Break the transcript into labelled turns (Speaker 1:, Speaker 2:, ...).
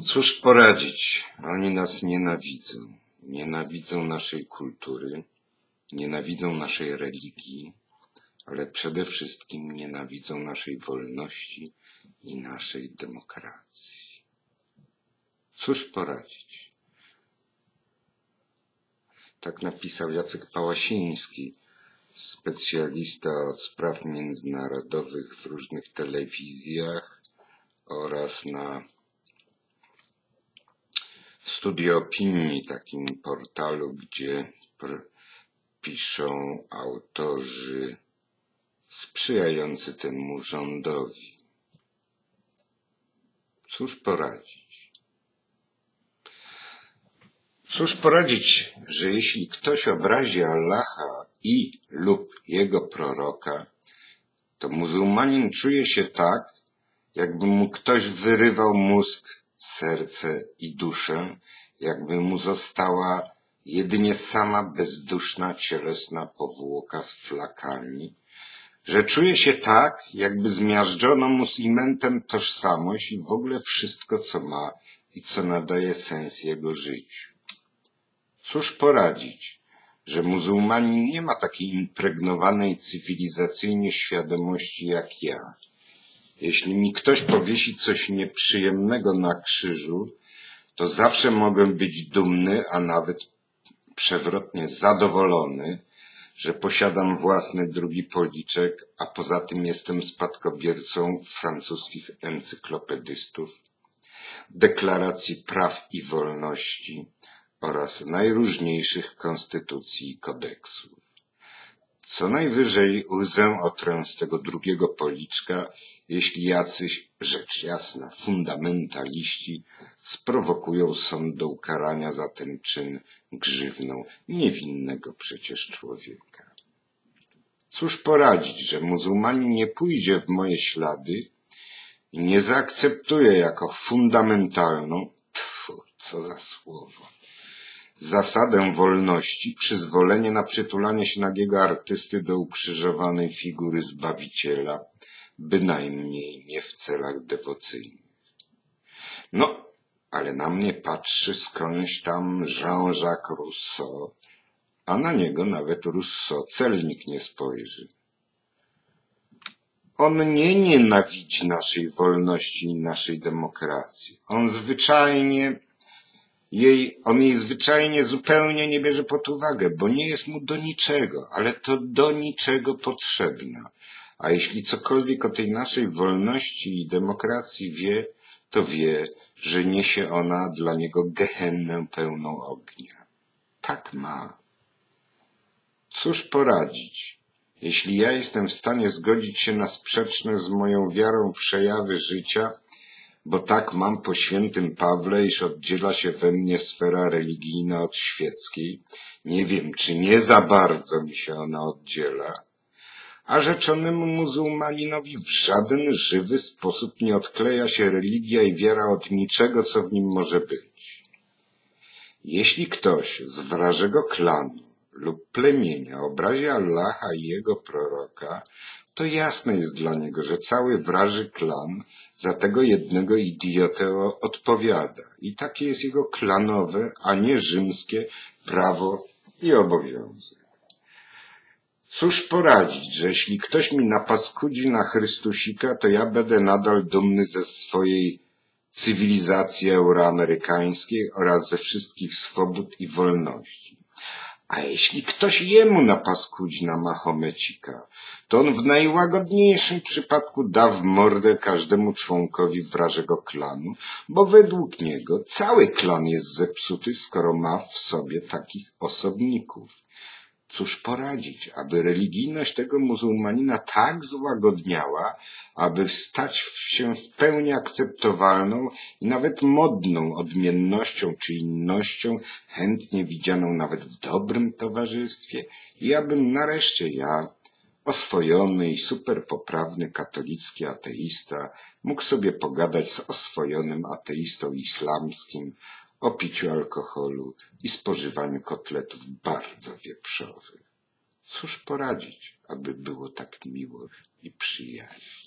Speaker 1: Cóż poradzić? Oni nas nienawidzą. Nienawidzą naszej kultury, nienawidzą naszej religii, ale przede wszystkim nienawidzą naszej wolności i naszej demokracji. Cóż poradzić? Tak napisał Jacek Pałasiński, specjalista od spraw międzynarodowych w różnych telewizjach oraz na Studio Opinii, takim portalu, gdzie piszą autorzy sprzyjający temu rządowi. Cóż poradzić? Cóż poradzić, że jeśli ktoś obrazi Allaha i lub jego proroka, to muzułmanin czuje się tak, jakby mu ktoś wyrywał mózg, serce i duszę, jakby mu została jedynie sama bezduszna cielesna powłoka z flakami, że czuje się tak, jakby zmiażdżono mu cimentem tożsamość i w ogóle wszystko, co ma i co nadaje sens jego życiu. Cóż poradzić, że muzułmanin nie ma takiej impregnowanej cywilizacyjnie świadomości jak ja. Jeśli mi ktoś powiesi coś nieprzyjemnego na krzyżu, to zawsze mogę być dumny, a nawet przewrotnie zadowolony, że posiadam własny drugi policzek, a poza tym jestem spadkobiercą francuskich encyklopedystów, deklaracji praw i wolności oraz najróżniejszych konstytucji i kodeksów. Co najwyżej łzę otrę z tego drugiego policzka, jeśli jacyś, rzecz jasna, fundamentaliści sprowokują sąd do ukarania za ten czyn grzywną niewinnego przecież człowieka. Cóż poradzić, że muzułmanin nie pójdzie w moje ślady i nie zaakceptuje jako fundamentalną, tfu, co za słowo, zasadę wolności, przyzwolenie na przytulanie się nagiego artysty do ukrzyżowanej figury Zbawiciela, bynajmniej nie w celach dewocyjnych. No, ale na mnie patrzy skądś tam Jean-Jacques Rousseau, a na niego nawet Rousseau celnik nie spojrzy. On nie nienawidzi naszej wolności i naszej demokracji. On zwyczajnie jej, on jej zwyczajnie zupełnie nie bierze pod uwagę, bo nie jest mu do niczego, ale to do niczego potrzebna. A jeśli cokolwiek o tej naszej wolności i demokracji wie, to wie, że niesie ona dla niego gehennę pełną ognia. Tak ma. Cóż poradzić, jeśli ja jestem w stanie zgodzić się na sprzeczne z moją wiarą przejawy życia, bo tak mam po świętym Pawle, iż oddziela się we mnie sfera religijna od świeckiej. Nie wiem, czy nie za bardzo mi się ona oddziela, a rzeczonemu muzułmaninowi w żaden żywy sposób nie odkleja się religia i wiara od niczego, co w nim może być. Jeśli ktoś z wrażego klanu lub plemienia obrazi Allaha i jego proroka, to jasne jest dla niego, że cały wraży klan za tego jednego idiotę odpowiada. I takie jest jego klanowe, a nie rzymskie prawo i obowiązek. Cóż poradzić, że jeśli ktoś mi napaskudzi na Chrystusika, to ja będę nadal dumny ze swojej cywilizacji euroamerykańskiej oraz ze wszystkich swobód i wolności. A jeśli ktoś jemu napaskudzi na Mahomecika, to on w najłagodniejszym przypadku da w mordę każdemu członkowi wrażego klanu, bo według niego cały klan jest zepsuty, skoro ma w sobie takich osobników. Cóż poradzić, aby religijność tego muzułmanina tak złagodniała, aby stać się w pełni akceptowalną i nawet modną odmiennością czy innością, chętnie widzianą nawet w dobrym towarzystwie. I abym nareszcie ja, oswojony i superpoprawny katolicki ateista, mógł sobie pogadać z oswojonym ateistą islamskim o piciu alkoholu i spożywaniu kotletów bardzo Cóż poradzić, aby było tak miło i przyjemnie.